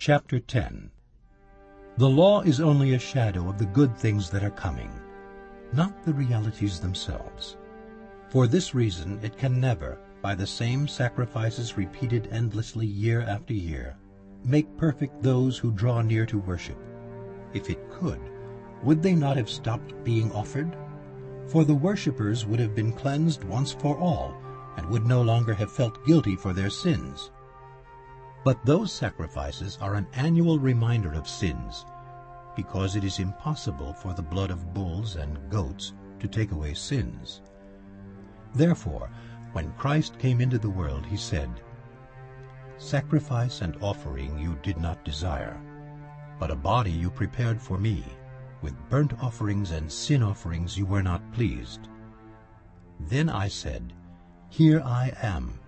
Chapter 10 The law is only a shadow of the good things that are coming, not the realities themselves. For this reason it can never, by the same sacrifices repeated endlessly year after year, make perfect those who draw near to worship. If it could, would they not have stopped being offered? For the worshippers would have been cleansed once for all, and would no longer have felt guilty for their sins. But those sacrifices are an annual reminder of sins, because it is impossible for the blood of bulls and goats to take away sins. Therefore, when Christ came into the world, he said, Sacrifice and offering you did not desire, but a body you prepared for me. With burnt offerings and sin offerings you were not pleased. Then I said, Here I am.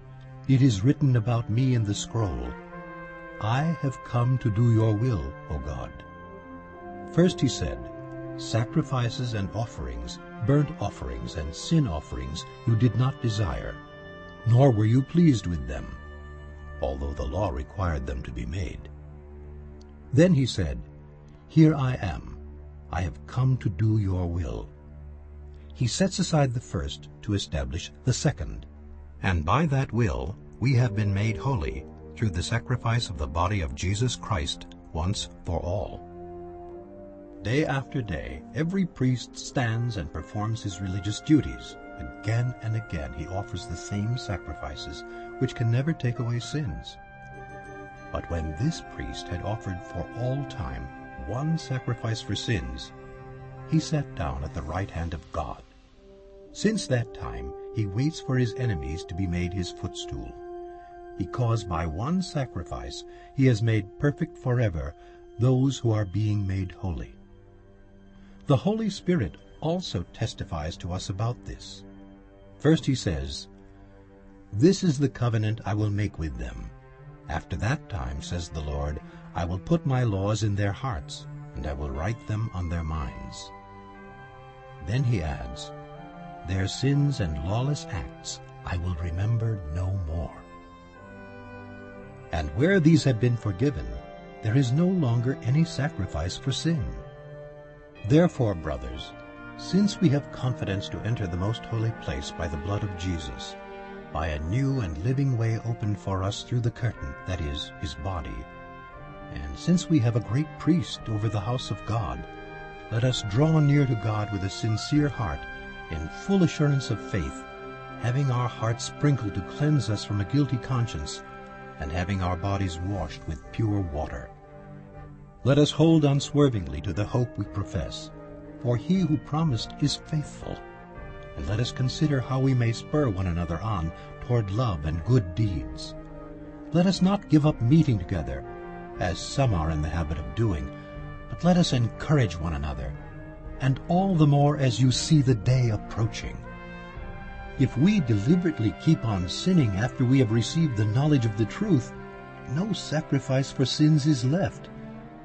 It is written about me in the scroll. I have come to do your will, O God. First he said, Sacrifices and offerings, burnt offerings and sin offerings you did not desire, nor were you pleased with them, although the law required them to be made. Then he said, Here I am. I have come to do your will. He sets aside the first to establish the second. And by that will we have been made holy through the sacrifice of the body of Jesus Christ once for all. Day after day, every priest stands and performs his religious duties. Again and again he offers the same sacrifices, which can never take away sins. But when this priest had offered for all time one sacrifice for sins, he sat down at the right hand of God. Since that time he waits for his enemies to be made his footstool, because by one sacrifice he has made perfect forever those who are being made holy. The Holy Spirit also testifies to us about this. First he says, This is the covenant I will make with them. After that time, says the Lord, I will put my laws in their hearts, and I will write them on their minds. Then he adds, Their sins and lawless acts I will remember no more. And where these have been forgiven, there is no longer any sacrifice for sin. Therefore, brothers, since we have confidence to enter the most holy place by the blood of Jesus, by a new and living way opened for us through the curtain, that is, his body, and since we have a great priest over the house of God, let us draw near to God with a sincere heart, in full assurance of faith, having our hearts sprinkled to cleanse us from a guilty conscience, and having our bodies washed with pure water. Let us hold unswervingly to the hope we profess, for he who promised is faithful. And let us consider how we may spur one another on toward love and good deeds. Let us not give up meeting together, as some are in the habit of doing, but let us encourage one another, and all the more as you see the day approaching. If we deliberately keep on sinning after we have received the knowledge of the truth, no sacrifice for sins is left,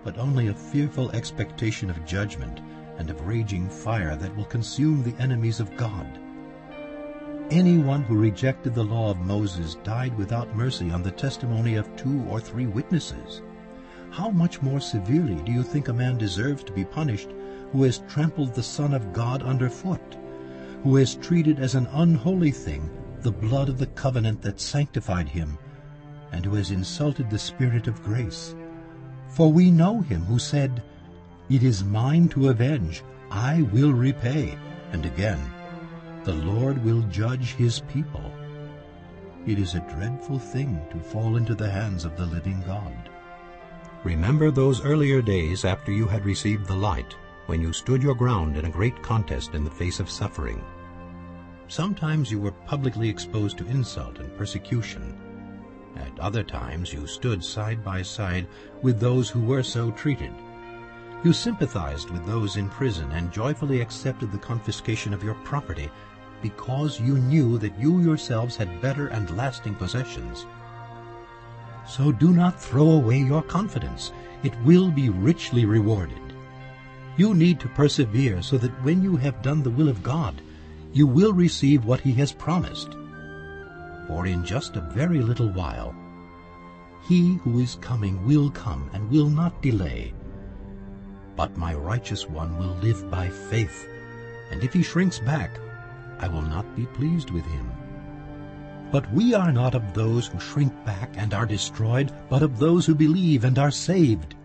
but only a fearful expectation of judgment and of raging fire that will consume the enemies of God. Anyone who rejected the law of Moses died without mercy on the testimony of two or three witnesses. How much more severely do you think a man deserves to be punished who has trampled the Son of God underfoot, who has treated as an unholy thing the blood of the covenant that sanctified him, and who has insulted the Spirit of grace? For we know him who said, It is mine to avenge, I will repay. And again, The Lord will judge his people. It is a dreadful thing to fall into the hands of the living God. Remember those earlier days after you had received the light, when you stood your ground in a great contest in the face of suffering. Sometimes you were publicly exposed to insult and persecution. At other times you stood side by side with those who were so treated. You sympathized with those in prison and joyfully accepted the confiscation of your property because you knew that you yourselves had better and lasting possessions. So do not throw away your confidence. It will be richly rewarded. You need to persevere so that when you have done the will of God, you will receive what he has promised. For in just a very little while, He who is coming will come and will not delay. But my righteous one will live by faith, and if he shrinks back, I will not be pleased with him. But we are not of those who shrink back and are destroyed, but of those who believe and are saved.